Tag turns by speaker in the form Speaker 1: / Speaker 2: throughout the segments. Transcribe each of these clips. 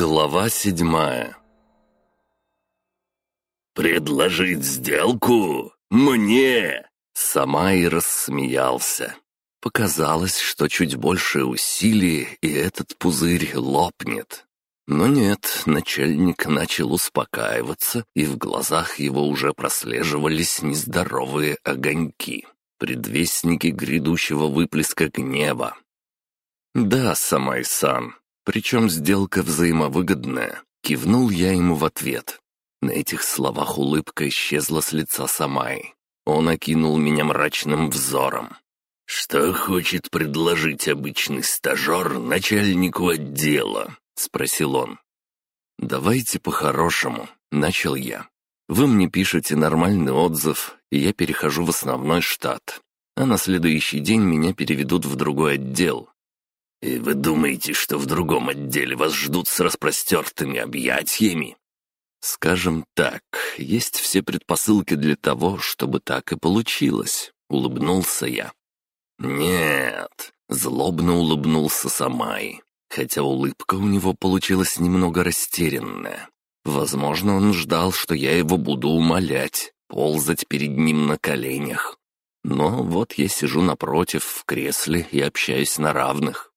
Speaker 1: Глава седьмая «Предложить сделку? Мне?» Сама и рассмеялся. Показалось, что чуть больше усилий, и этот пузырь лопнет. Но нет, начальник начал успокаиваться, и в глазах его уже прослеживались нездоровые огоньки, предвестники грядущего выплеска гнева. «Да, Самай-сан, причем сделка взаимовыгодная», — кивнул я ему в ответ. На этих словах улыбка исчезла с лица Самай. Он окинул меня мрачным взором. «Что хочет предложить обычный стажер начальнику отдела?» — спросил он. «Давайте по-хорошему», — начал я. «Вы мне пишете нормальный отзыв, и я перехожу в основной штат, а на следующий день меня переведут в другой отдел». «И вы думаете, что в другом отделе вас ждут с распростертыми объятиями?» «Скажем так, есть все предпосылки для того, чтобы так и получилось», — улыбнулся я. «Нет», — злобно улыбнулся Самай хотя улыбка у него получилась немного растерянная. Возможно, он ждал, что я его буду умолять, ползать перед ним на коленях. Но вот я сижу напротив, в кресле и общаюсь на равных.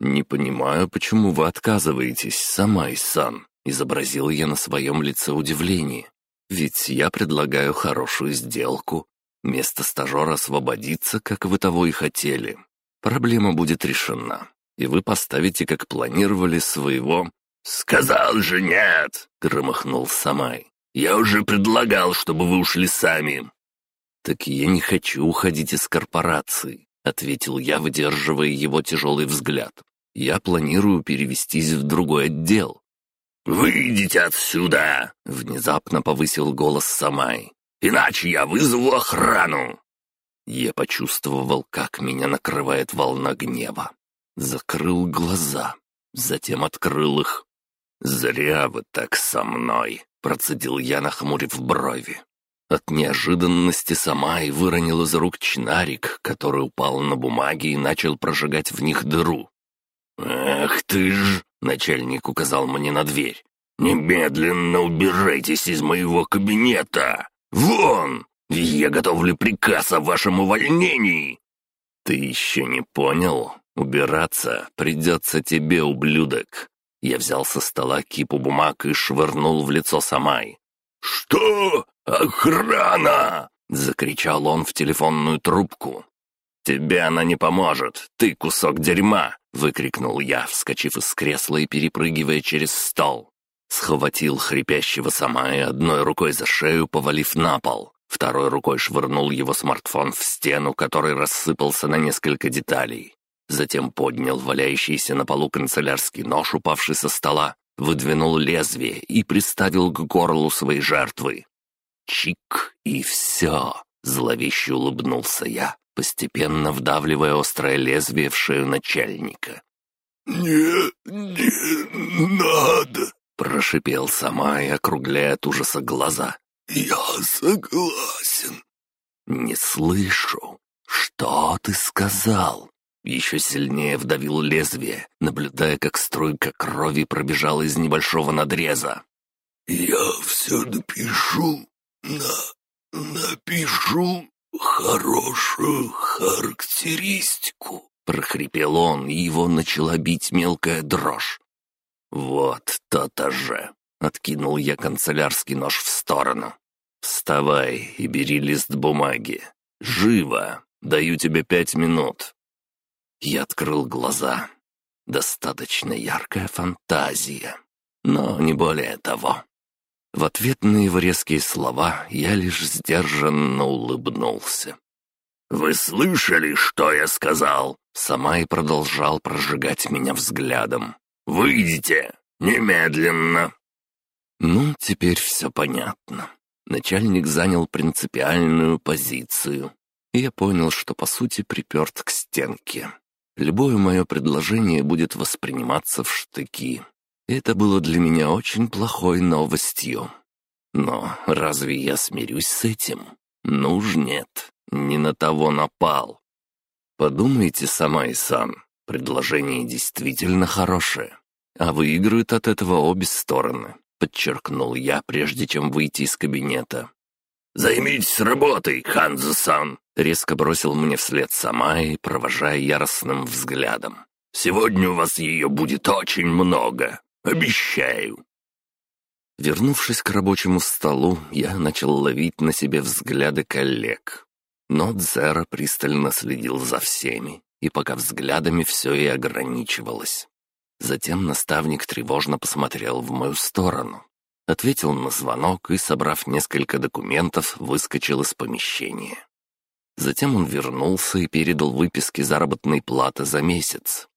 Speaker 1: «Не понимаю, почему вы отказываетесь, сама Исан», — изобразил я на своем лице удивление. «Ведь я предлагаю хорошую сделку. Место стажера освободится, как вы того и хотели. Проблема будет решена и вы поставите, как планировали, своего...» «Сказал же нет!» — громыхнул Самай. «Я уже предлагал, чтобы вы ушли сами». «Так я не хочу уходить из корпорации», — ответил я, выдерживая его тяжелый взгляд. «Я планирую перевестись в другой отдел». «Выйдите отсюда!» — внезапно повысил голос Самай. «Иначе я вызову охрану!» Я почувствовал, как меня накрывает волна гнева. Закрыл глаза, затем открыл их. «Зря вы так со мной», — процедил я, нахмурив брови. От неожиданности сама и выронил из рук чинарик, который упал на бумаги и начал прожигать в них дыру. «Ах ты ж!» — начальник указал мне на дверь. «Немедленно убирайтесь из моего кабинета! Вон! Я готовлю приказ о вашем увольнении!» «Ты еще не понял? «Убираться придется тебе, ублюдок!» Я взял со стола кипу бумаг и швырнул в лицо Самай. «Что? Охрана!» — закричал он в телефонную трубку. «Тебе она не поможет, ты кусок дерьма!» — выкрикнул я, вскочив из кресла и перепрыгивая через стол. Схватил хрипящего Самая одной рукой за шею, повалив на пол. Второй рукой швырнул его смартфон в стену, который рассыпался на несколько деталей. Затем поднял валяющийся на полу канцелярский нож, упавший со стола, выдвинул лезвие и приставил к горлу своей жертвы. Чик, и все. Зловеще улыбнулся я, постепенно вдавливая острое лезвие в шею начальника. «Не, не надо!» — прошипел сама и округляя от ужаса глаза. «Я согласен». «Не слышу. Что ты сказал?» Еще сильнее вдавил лезвие, наблюдая, как струйка крови пробежала из небольшого надреза. «Я все напишу, на... напишу хорошую характеристику», — прохрипел он, и его начала бить мелкая дрожь. «Вот то-то же!» — откинул я канцелярский нож в сторону. «Вставай и бери лист бумаги. Живо! Даю тебе пять минут. Я открыл глаза. Достаточно яркая фантазия, но не более того. В ответ на его резкие слова я лишь сдержанно улыбнулся. «Вы слышали, что я сказал?» Сама и продолжал прожигать меня взглядом. «Выйдите! Немедленно!» Ну, теперь все понятно. Начальник занял принципиальную позицию. И я понял, что по сути приперт к стенке. Любое мое предложение будет восприниматься в штыки. Это было для меня очень плохой новостью. Но разве я смирюсь с этим? Ну уж нет, не на того напал. Подумайте сама, Исан, предложение действительно хорошее. а выиграют от этого обе стороны», — подчеркнул я, прежде чем выйти из кабинета. «Займитесь работой, Ханзо-сан!» — резко бросил мне вслед Самай, провожая яростным взглядом. «Сегодня у вас ее будет очень много, обещаю!» Вернувшись к рабочему столу, я начал ловить на себе взгляды коллег. Но Дзера пристально следил за всеми, и пока взглядами все и ограничивалось. Затем наставник тревожно посмотрел в мою сторону, ответил на звонок и, собрав несколько документов, выскочил из помещения. Затем он вернулся и передал выписки заработной платы за месяц.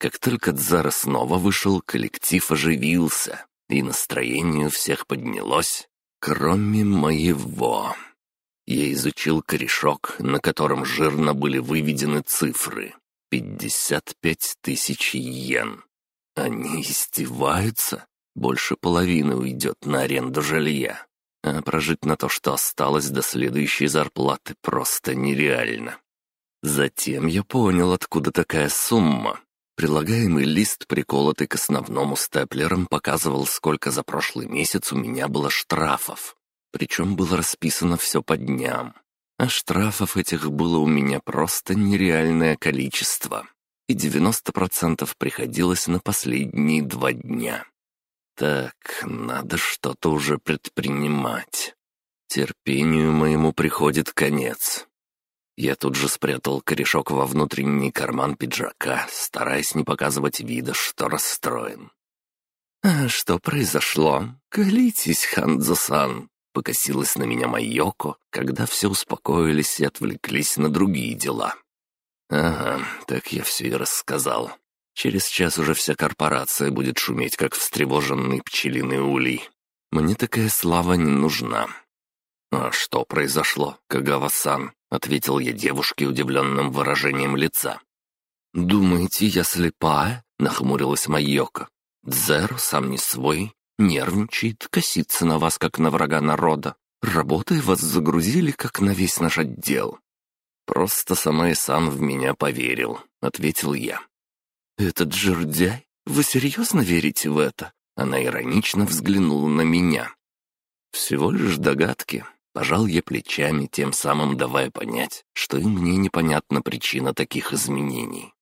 Speaker 1: Как только Дзара снова вышел, коллектив оживился, и настроение у всех поднялось, кроме моего. Я изучил корешок, на котором жирно были выведены цифры. Пятьдесят пять тысяч йен. Они издеваются? Больше половины уйдет на аренду жилья. А прожить на то, что осталось до следующей зарплаты, просто нереально. Затем я понял, откуда такая сумма. Прилагаемый лист, приколотый к основному степлером, показывал, сколько за прошлый месяц у меня было штрафов. Причем было расписано все по дням. А штрафов этих было у меня просто нереальное количество. И 90% приходилось на последние два дня. Так, надо что-то уже предпринимать. Терпению моему приходит конец. Я тут же спрятал корешок во внутренний карман пиджака, стараясь не показывать вида, что расстроен. «А что произошло? Колитесь, Ханзо-сан!» Покосилась на меня Майоко, когда все успокоились и отвлеклись на другие дела. «Ага, так я все и рассказал. Через час уже вся корпорация будет шуметь, как встревоженный пчелиный улей. Мне такая слава не нужна». «А что произошло, Кагава-сан?» — ответил я девушке удивленным выражением лица. «Думаете, я слепая?» — нахмурилась Майока. «Дзер сам не свой, нервничает, косится на вас, как на врага народа. Работой вас загрузили, как на весь наш отдел». «Просто сама и сам в меня поверил», — ответил я. «Этот жердяй? Вы серьезно верите в это?» Она иронично взглянула на меня. «Всего лишь догадки», Пожал я плечами, тем самым давая понять, что и мне непонятна причина таких изменений.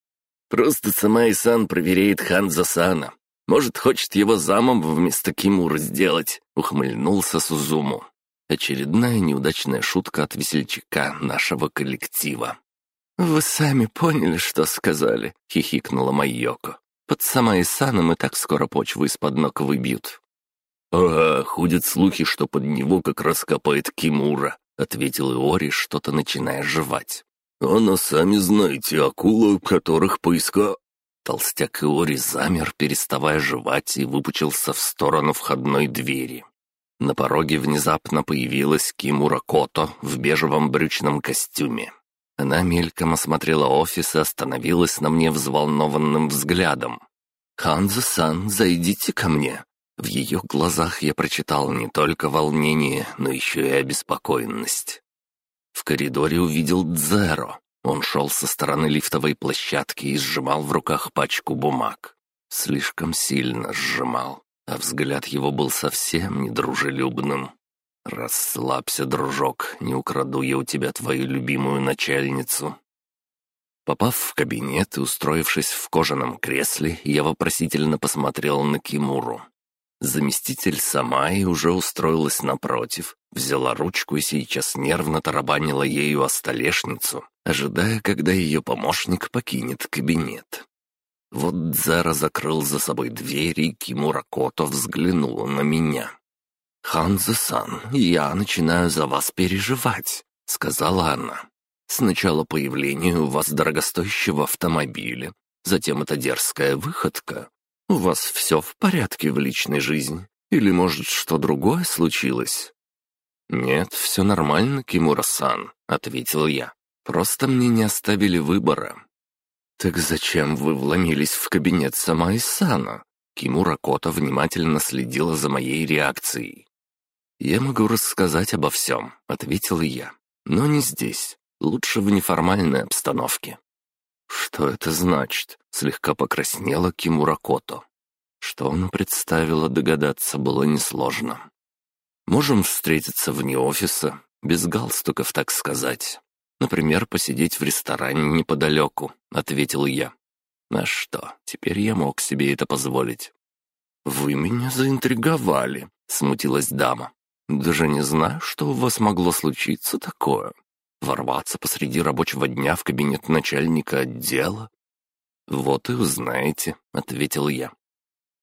Speaker 1: «Просто сама Исан проверяет Ханза Сана. Может, хочет его замом вместо Кимура сделать», — ухмыльнулся Сузуму. Очередная неудачная шутка от весельчака нашего коллектива. «Вы сами поняли, что сказали», — хихикнула Майоко. «Под сама Исаном и так скоро почву из-под ног выбьют. «Ага, ходят слухи, что под него как раз копает Кимура», — ответил Иори, что-то начиная жевать. «Она, сами знаете, акула, которых поиска...» Толстяк Иори замер, переставая жевать, и выпучился в сторону входной двери. На пороге внезапно появилась Кимура Кото в бежевом брючном костюме. Она мельком осмотрела офис и остановилась на мне взволнованным взглядом. «Ханзо-сан, зайдите ко мне», в ее глазах я прочитал не только волнение, но еще и обеспокоенность. В коридоре увидел Дзеро. Он шел со стороны лифтовой площадки и сжимал в руках пачку бумаг. Слишком сильно сжимал, а взгляд его был совсем недружелюбным. «Расслабься, дружок, не украду я у тебя твою любимую начальницу». Попав в кабинет и устроившись в кожаном кресле, я вопросительно посмотрел на Кимуру. Заместитель Самаи уже устроилась напротив, взяла ручку и сейчас нервно тарабанила ею о столешницу, ожидая, когда ее помощник покинет кабинет. Вот Дзара закрыл за собой дверь, и Кимура Кото взглянула на меня. «Ханзе-сан, я начинаю за вас переживать», — сказала она. «Сначала появление у вас дорогостоящего автомобиля, затем эта дерзкая выходка, у вас все в порядке в личной жизни? Или, может, что другое случилось?» «Нет, все нормально, Кимура-сан», — ответил я. «Просто мне не оставили выбора». «Так зачем вы вломились в кабинет сама Исана?» Кимура Кота внимательно следила за моей реакцией. «Я могу рассказать обо всем», — ответил я. «Но не здесь. Лучше в неформальной обстановке». «Что это значит?» — слегка покраснела Кимуракото. Что она представила, догадаться было несложно. «Можем встретиться вне офиса, без галстуков, так сказать. Например, посидеть в ресторане неподалеку», — ответил я. «А что, теперь я мог себе это позволить». «Вы меня заинтриговали», — смутилась дама. «Даже не знаю, что у вас могло случиться такое. Ворваться посреди рабочего дня в кабинет начальника отдела?» «Вот и узнаете», — ответил я.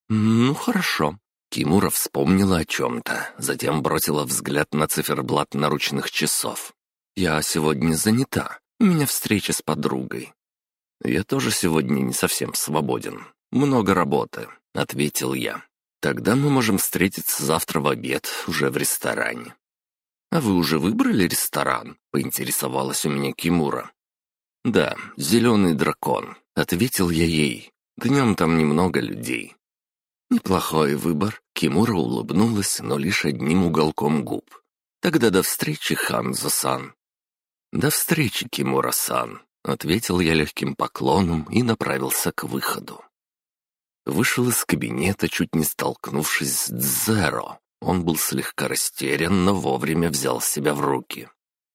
Speaker 1: «Ну, хорошо». Кимура вспомнила о чем-то, затем бросила взгляд на циферблат наручных часов. «Я сегодня занята. У меня встреча с подругой». «Я тоже сегодня не совсем свободен. Много работы», — ответил я. «Тогда мы можем встретиться завтра в обед, уже в ресторане». «А вы уже выбрали ресторан?» — поинтересовалась у меня Кимура. «Да, зеленый дракон», — ответил я ей. «Днем там немного людей». «Неплохой выбор», — Кимура улыбнулась, но лишь одним уголком губ. «Тогда до встречи, Ханзо-сан». «До встречи, Кимура-сан», — ответил я легким поклоном и направился к выходу. Вышел из кабинета, чуть не столкнувшись с Дзеро. Он был слегка растерян, но вовремя взял себя в руки.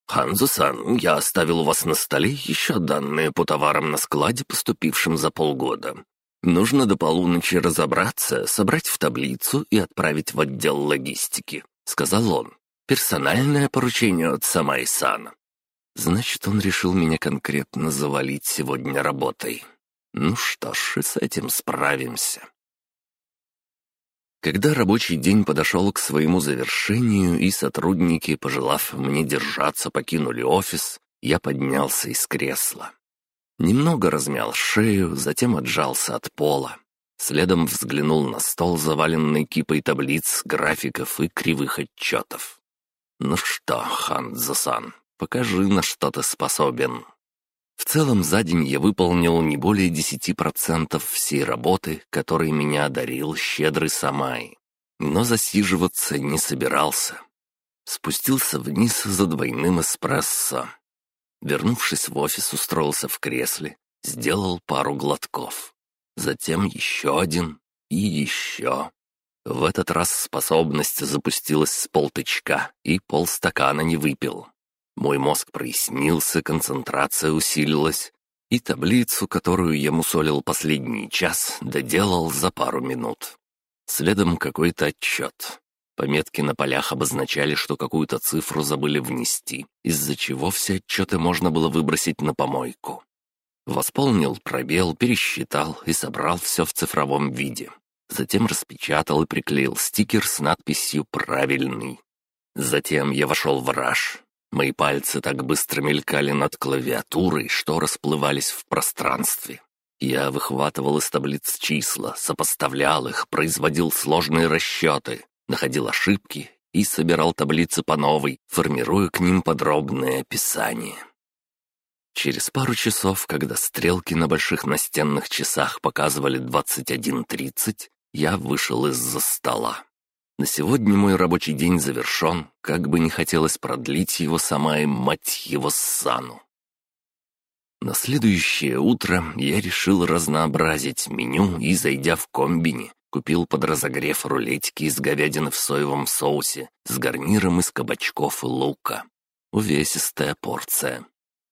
Speaker 1: «Ханзо-сан, я оставил у вас на столе еще данные по товарам на складе, поступившим за полгода. Нужно до полуночи разобраться, собрать в таблицу и отправить в отдел логистики», — сказал он. «Персональное поручение от Самайсана». Значит, он решил меня конкретно завалить сегодня работой. Ну что ж, и с этим справимся. Когда рабочий день подошел к своему завершению, и сотрудники, пожелав мне держаться, покинули офис, я поднялся из кресла. Немного размял шею, затем отжался от пола. Следом взглянул на стол, заваленный кипой таблиц, графиков и кривых отчетов. «Ну что, Ханзасан, покажи, на что ты способен». В целом за день я выполнил не более десяти процентов всей работы, которой меня одарил щедрый Самай. Но засиживаться не собирался. Спустился вниз за двойным эспрессо. Вернувшись в офис, устроился в кресле, сделал пару глотков. Затем еще один и еще. В этот раз способность запустилась с полтычка, и полстакана не выпил. Мой мозг прояснился, концентрация усилилась, и таблицу, которую я мусолил последний час, доделал за пару минут. Следом какой-то отчет. Пометки на полях обозначали, что какую-то цифру забыли внести, из-за чего все отчеты можно было выбросить на помойку. Восполнил пробел, пересчитал и собрал все в цифровом виде. Затем распечатал и приклеил стикер с надписью «Правильный». Затем я вошел в раж. Мои пальцы так быстро мелькали над клавиатурой, что расплывались в пространстве. Я выхватывал из таблиц числа, сопоставлял их, производил сложные расчеты, находил ошибки и собирал таблицы по новой, формируя к ним подробное описание. Через пару часов, когда стрелки на больших настенных часах показывали 21.30, я вышел из-за стола. На сегодня мой рабочий день завершен, как бы не хотелось продлить его сама и мать его сану. На следующее утро я решил разнообразить меню и, зайдя в комбини, Купил под разогрев рулетики из говядины в соевом соусе с гарниром из кабачков и лука. Увесистая порция.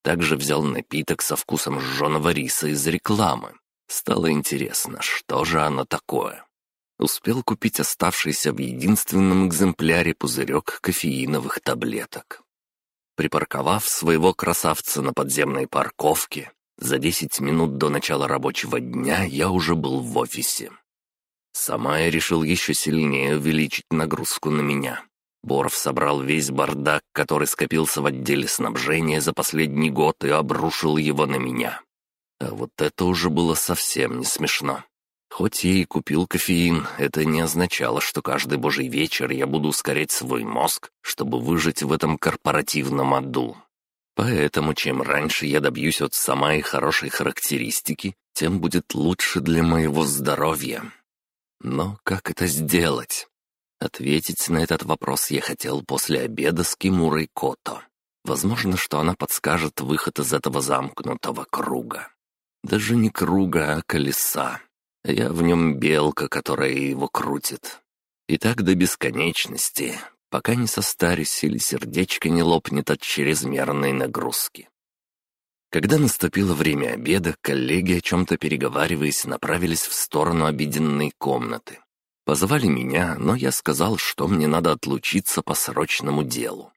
Speaker 1: Также взял напиток со вкусом жженого риса из рекламы. Стало интересно, что же оно такое. Успел купить оставшийся в единственном экземпляре пузырек кофеиновых таблеток. Припарковав своего красавца на подземной парковке, за 10 минут до начала рабочего дня я уже был в офисе. Сама я решил еще сильнее увеличить нагрузку на меня. Боров собрал весь бардак, который скопился в отделе снабжения за последний год и обрушил его на меня. А вот это уже было совсем не смешно. Хоть я и купил кофеин, это не означало, что каждый божий вечер я буду ускорять свой мозг, чтобы выжить в этом корпоративном аду. Поэтому чем раньше я добьюсь от самой хорошей характеристики, тем будет лучше для моего здоровья. Но как это сделать? Ответить на этот вопрос я хотел после обеда с Кимурой Кото. Возможно, что она подскажет выход из этого замкнутого круга. Даже не круга, а колеса. А я в нем белка, которая его крутит. И так до бесконечности, пока не состарюсь или сердечко не лопнет от чрезмерной нагрузки. Когда наступило время обеда, коллеги, о чем-то переговариваясь, направились в сторону обеденной комнаты. Позвали меня, но я сказал, что мне надо отлучиться по срочному делу.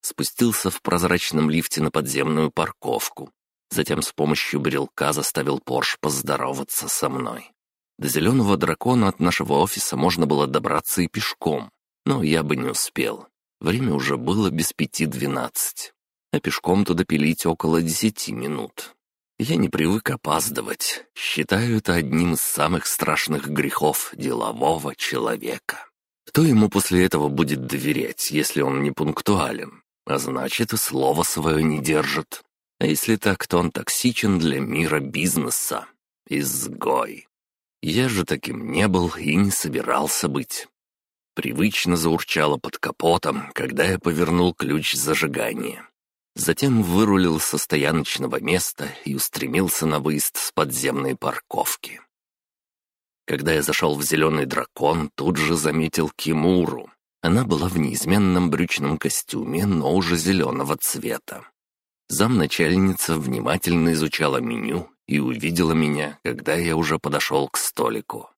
Speaker 1: Спустился в прозрачном лифте на подземную парковку. Затем с помощью брелка заставил Порш поздороваться со мной. До зеленого дракона от нашего офиса можно было добраться и пешком, но я бы не успел. Время уже было без пяти двенадцать а пешком туда пилить около десяти минут. Я не привык опаздывать, считаю это одним из самых страшных грехов делового человека. Кто ему после этого будет доверять, если он не пунктуален? А значит, и слово свое не держит. А если так, то он токсичен для мира бизнеса. Изгой. Я же таким не был и не собирался быть. Привычно заурчало под капотом, когда я повернул ключ зажигания. Затем вырулил со стояночного места и устремился на выезд с подземной парковки. Когда я зашел в «Зеленый дракон», тут же заметил Кимуру. Она была в неизменном брючном костюме, но уже зеленого цвета. Замначальница внимательно изучала меню и увидела меня, когда я уже подошел к столику.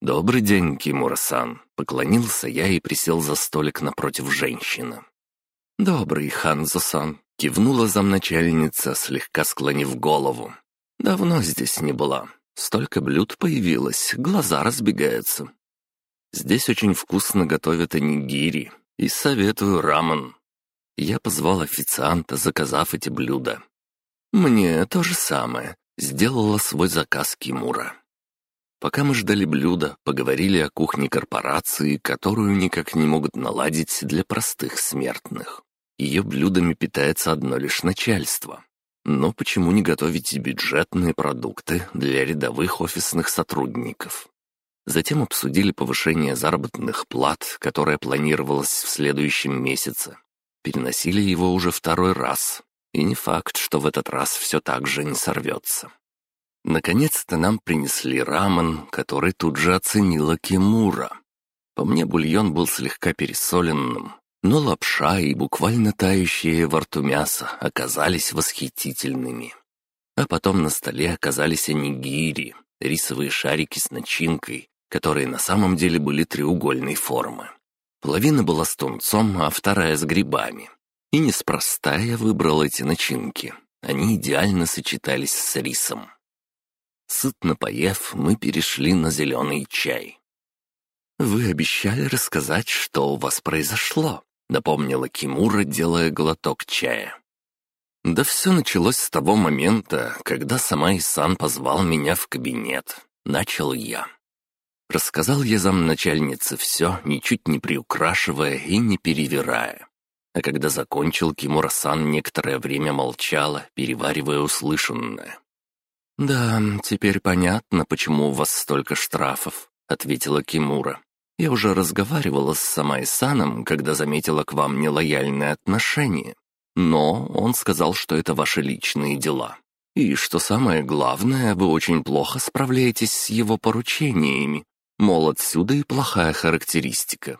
Speaker 1: «Добрый день, Кимура-сан», — поклонился я и присел за столик напротив женщины. «Добрый, Ханзо-сан», — кивнула замначальница, слегка склонив голову. «Давно здесь не была. Столько блюд появилось, глаза разбегаются. Здесь очень вкусно готовят анигири, и советую рамен». Я позвал официанта, заказав эти блюда. «Мне то же самое», — сделала свой заказ Кимура. Пока мы ждали блюда, поговорили о кухне корпорации, которую никак не могут наладить для простых смертных. Ее блюдами питается одно лишь начальство. Но почему не готовить бюджетные продукты для рядовых офисных сотрудников? Затем обсудили повышение заработных плат, которое планировалось в следующем месяце. Переносили его уже второй раз. И не факт, что в этот раз все так же не сорвется. Наконец-то нам принесли рамен, который тут же оценила Кимура. По мне бульон был слегка пересоленным, но лапша и буквально тающее во рту мясо оказались восхитительными. А потом на столе оказались анигири, рисовые шарики с начинкой, которые на самом деле были треугольной формы. Половина была с тунцом, а вторая с грибами. И неспроста я выбрал эти начинки. Они идеально сочетались с рисом. Сытно поев, мы перешли на зеленый чай. «Вы обещали рассказать, что у вас произошло», — напомнила Кимура, делая глоток чая. Да все началось с того момента, когда сама Исан позвал меня в кабинет. Начал я. Рассказал я замначальнице все, ничуть не приукрашивая и не перевирая. А когда закончил, Кимура-сан некоторое время молчала, переваривая услышанное. «Да, теперь понятно, почему у вас столько штрафов», — ответила Кимура. Я уже разговаривала с Самай-саном, когда заметила к вам нелояльное отношение. Но он сказал, что это ваши личные дела. И что самое главное, вы очень плохо справляетесь с его поручениями. Мол, отсюда и плохая характеристика.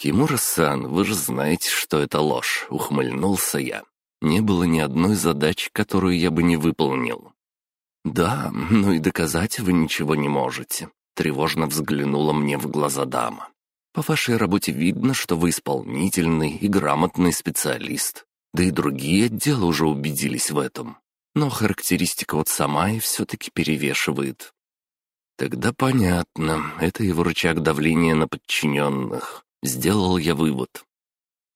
Speaker 1: «Кимура-сан, вы же знаете, что это ложь», — ухмыльнулся я. «Не было ни одной задачи, которую я бы не выполнил». «Да, но и доказать вы ничего не можете. Тревожно взглянула мне в глаза дама. «По вашей работе видно, что вы исполнительный и грамотный специалист. Да и другие отделы уже убедились в этом. Но характеристика вот сама и все-таки перевешивает». «Тогда понятно, это его рычаг давления на подчиненных. Сделал я вывод».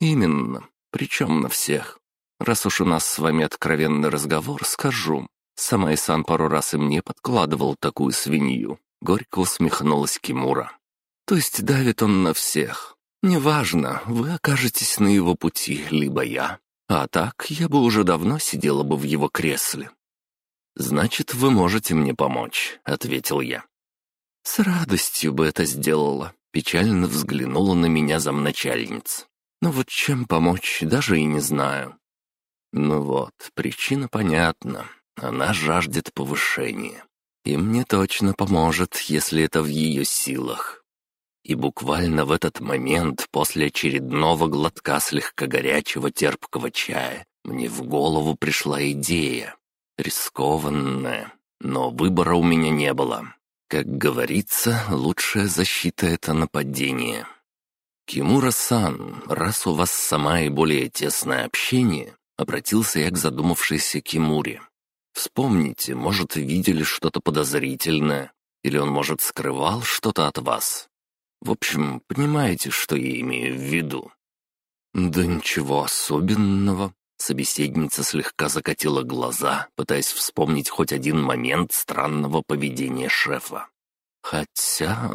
Speaker 1: «Именно. Причем на всех. Раз уж у нас с вами откровенный разговор, скажу. Сама Исан пару раз и мне подкладывал такую свинью. Горько усмехнулась Кимура. «То есть давит он на всех. Неважно, вы окажетесь на его пути, либо я. А так, я бы уже давно сидела бы в его кресле». «Значит, вы можете мне помочь», — ответил я. «С радостью бы это сделала», — печально взглянула на меня замначальница. «Но вот чем помочь, даже и не знаю». «Ну вот, причина понятна. Она жаждет повышения. И мне точно поможет, если это в ее силах. И буквально в этот момент, после очередного глотка слегка горячего терпкого чая, мне в голову пришла идея. Рискованная, но выбора у меня не было. Как говорится, лучшая защита — это нападение. «Кимура-сан, раз у вас сама и более тесное общение», — обратился я к задумавшейся Кимуре. «Вспомните, может, видели что-то подозрительное, или он, может, скрывал что-то от вас. В общем, понимаете, что я имею в виду?» «Да ничего особенного», Собеседница слегка закатила глаза, пытаясь вспомнить хоть один момент странного поведения шефа. Хотя...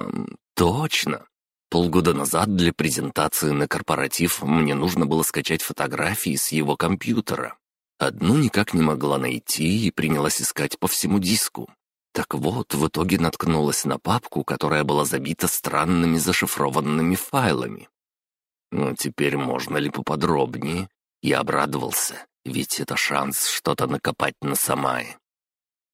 Speaker 1: точно. Полгода назад для презентации на корпоратив мне нужно было скачать фотографии с его компьютера. Одну никак не могла найти и принялась искать по всему диску. Так вот, в итоге наткнулась на папку, которая была забита странными зашифрованными файлами. Ну, теперь можно ли поподробнее? Я обрадовался, ведь это шанс что-то накопать на Самае.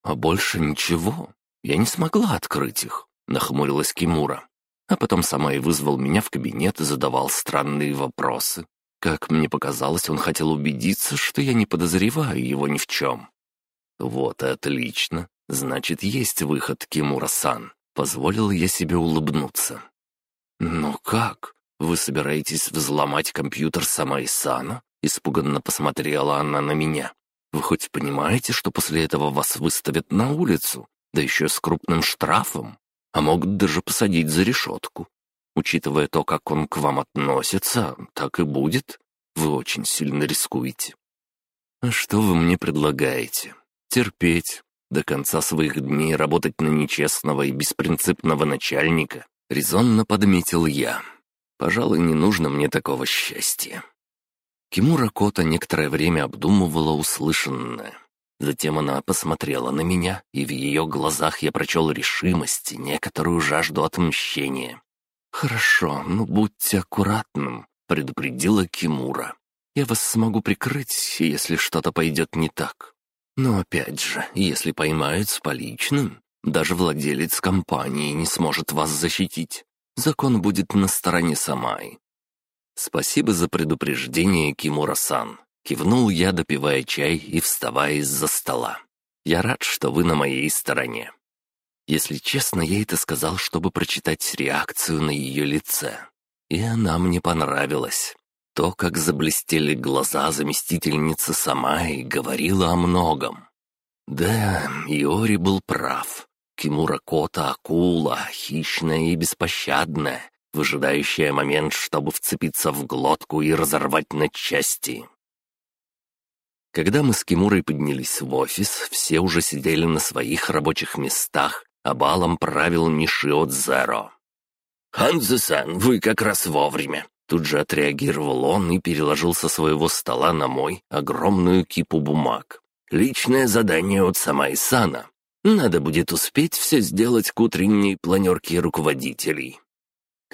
Speaker 1: А больше ничего. Я не смогла открыть их, нахмурилась Кимура. А потом Самай вызвал меня в кабинет и задавал странные вопросы. Как мне показалось, он хотел убедиться, что я не подозреваю его ни в чем. Вот и отлично. Значит, есть выход, Кимура-сан. Позволил я себе улыбнуться. «Ну как? Вы собираетесь взломать компьютер Самай-сана?» Испуганно посмотрела она на меня. «Вы хоть понимаете, что после этого вас выставят на улицу? Да еще с крупным штрафом? А могут даже посадить за решетку. Учитывая то, как он к вам относится, так и будет. Вы очень сильно рискуете». «А что вы мне предлагаете? Терпеть, до конца своих дней работать на нечестного и беспринципного начальника?» Резонно подметил я. «Пожалуй, не нужно мне такого счастья». Кимура Кота некоторое время обдумывала услышанное. Затем она посмотрела на меня, и в ее глазах я прочел решимость и некоторую жажду отмщения. «Хорошо, но будьте аккуратным», — предупредила Кимура. «Я вас смогу прикрыть, если что-то пойдет не так. Но опять же, если поймают с поличным, даже владелец компании не сможет вас защитить. Закон будет на стороне Самай, «Спасибо за предупреждение, Кимура-сан», — кивнул я, допивая чай и вставая из-за стола. «Я рад, что вы на моей стороне». Если честно, я это сказал, чтобы прочитать реакцию на ее лице. И она мне понравилась. То, как заблестели глаза заместительницы сама и говорила о многом. Да, Иори был прав. Кимура Кота — акула, хищная и беспощадная, выжидающая момент, чтобы вцепиться в глотку и разорвать на части. Когда мы с Кимурой поднялись в офис, все уже сидели на своих рабочих местах, а балом правил Нишио Дзеро. «Ханзе-сан, вы как раз вовремя!» Тут же отреагировал он и переложил со своего стола на мой огромную кипу бумаг. «Личное задание от Самайсана. Надо будет успеть все сделать к утренней планерке руководителей.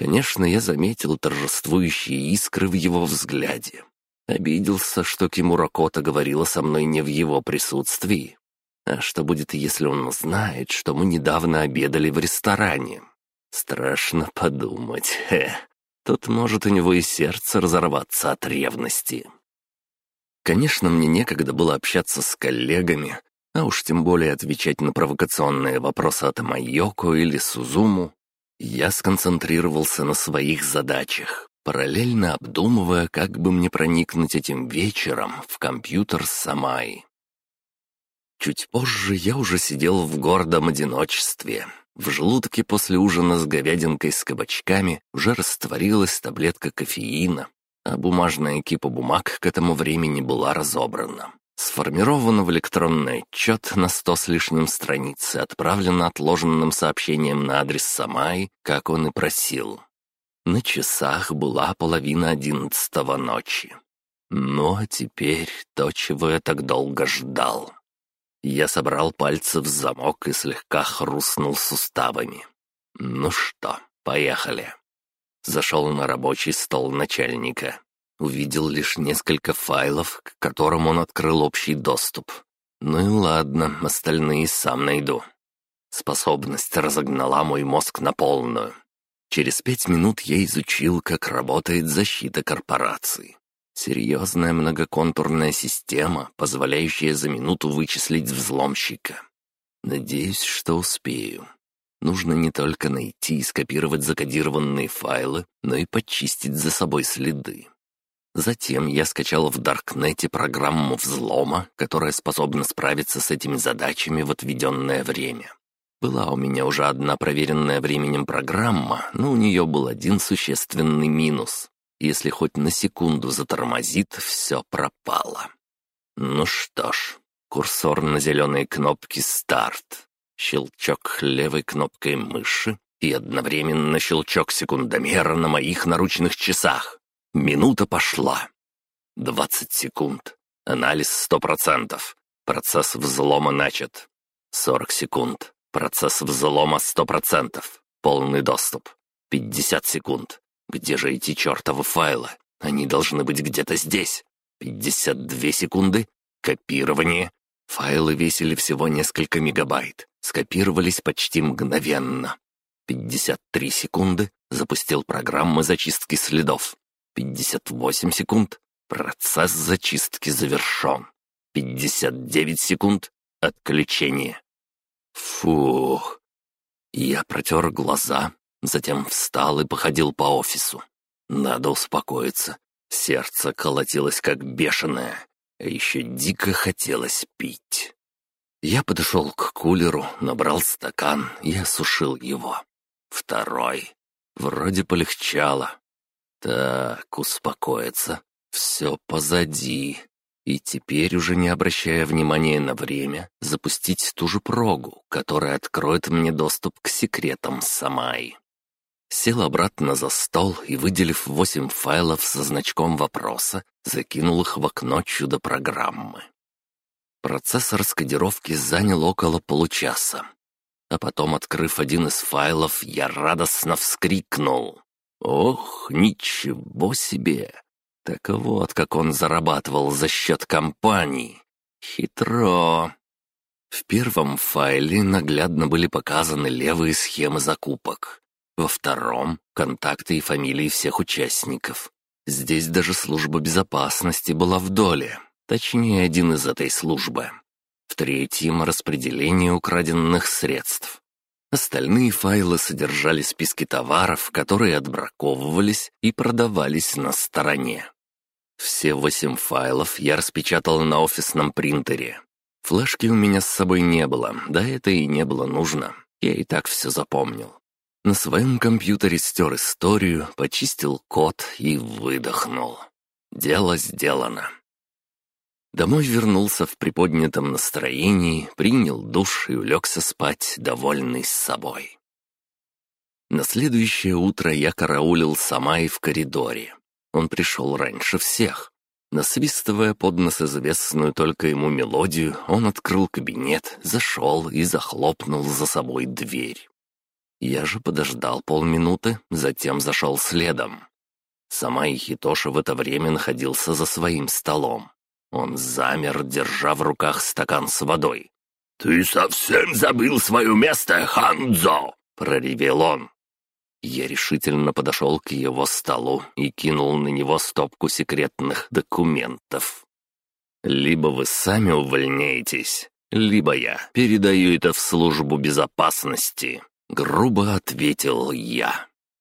Speaker 1: Конечно, я заметил торжествующие искры в его взгляде. Обиделся, что Кимуракота говорила со мной не в его присутствии. А что будет, если он узнает, что мы недавно обедали в ресторане? Страшно подумать, хе. Тут может у него и сердце разорваться от ревности. Конечно, мне некогда было общаться с коллегами, а уж тем более отвечать на провокационные вопросы от Майоко или Сузуму, я сконцентрировался на своих задачах, параллельно обдумывая, как бы мне проникнуть этим вечером в компьютер Самай. Чуть позже я уже сидел в гордом одиночестве. В желудке после ужина с говядинкой с кабачками уже растворилась таблетка кофеина, а бумажная кипа бумаг к этому времени была разобрана. Сформирован в электронный отчет на сто с лишним страниц и отправлен отложенным сообщением на адрес Самай, как он и просил. На часах была половина одиннадцатого ночи. Ну а теперь то, чего я так долго ждал. Я собрал пальцы в замок и слегка хрустнул суставами. Ну что, поехали. Зашел на рабочий стол начальника увидел лишь несколько файлов, к которым он открыл общий доступ. Ну и ладно, остальные сам найду. Способность разогнала мой мозг на полную. Через пять минут я изучил, как работает защита корпораций. Серьезная многоконтурная система, позволяющая за минуту вычислить взломщика. Надеюсь, что успею. Нужно не только найти и скопировать закодированные файлы, но и почистить за собой следы. Затем я скачал в Даркнете программу взлома, которая способна справиться с этими задачами в отведенное время. Была у меня уже одна проверенная временем программа, но у нее был один существенный минус. Если хоть на секунду затормозит, все пропало. Ну что ж, курсор на зеленой кнопке «Старт», щелчок левой кнопкой мыши и одновременно щелчок секундомера на моих наручных часах. Минута пошла. Двадцать секунд. Анализ сто процентов. Процесс взлома начат. Сорок секунд. Процесс взлома сто процентов. Полный доступ. Пятьдесят секунд. Где же эти чертовы файлы? Они должны быть где-то здесь. Пятьдесят две секунды. Копирование. Файлы весили всего несколько мегабайт. Скопировались почти мгновенно. Пятьдесят три секунды. Запустил программы зачистки следов. 58 секунд. Процесс зачистки завершен. 59 секунд. Отключение. Фух. Я протер глаза, затем встал и походил по офису. Надо успокоиться. Сердце колотилось как бешеное, а еще дико хотелось пить. Я подошел к кулеру, набрал стакан и осушил его. Второй. Вроде полегчало. Так, успокоиться. Все позади. И теперь, уже не обращая внимания на время, запустить ту же прогу, которая откроет мне доступ к секретам Самай. Сел обратно за стол и, выделив восемь файлов со значком вопроса, закинул их в окно чудо-программы. Процесс раскодировки занял около получаса. А потом, открыв один из файлов, я радостно вскрикнул. Ох, ничего себе! Так вот, как он зарабатывал за счет компаний. Хитро. В первом файле наглядно были показаны левые схемы закупок. Во втором — контакты и фамилии всех участников. Здесь даже служба безопасности была в доле, точнее, один из этой службы. В третьем — распределение украденных средств. Остальные файлы содержали списки товаров, которые отбраковывались и продавались на стороне. Все восемь файлов я распечатал на офисном принтере. Флешки у меня с собой не было, да это и не было нужно. Я и так все запомнил. На своем компьютере стер историю, почистил код и выдохнул. Дело сделано. Домой вернулся в приподнятом настроении, принял душ и улегся спать, довольный собой. На следующее утро я караулил Самай в коридоре. Он пришел раньше всех. Насвистывая под нос известную только ему мелодию, он открыл кабинет, зашел и захлопнул за собой дверь. Я же подождал полминуты, затем зашел следом. Самай Хитоша в это время находился за своим столом. Он замер, держа в руках стакан с водой. «Ты совсем забыл свое место, Ханзо!» — проревел он. Я решительно подошел к его столу и кинул на него стопку секретных документов. «Либо вы сами увольняетесь, либо я передаю это в службу безопасности», — грубо ответил я.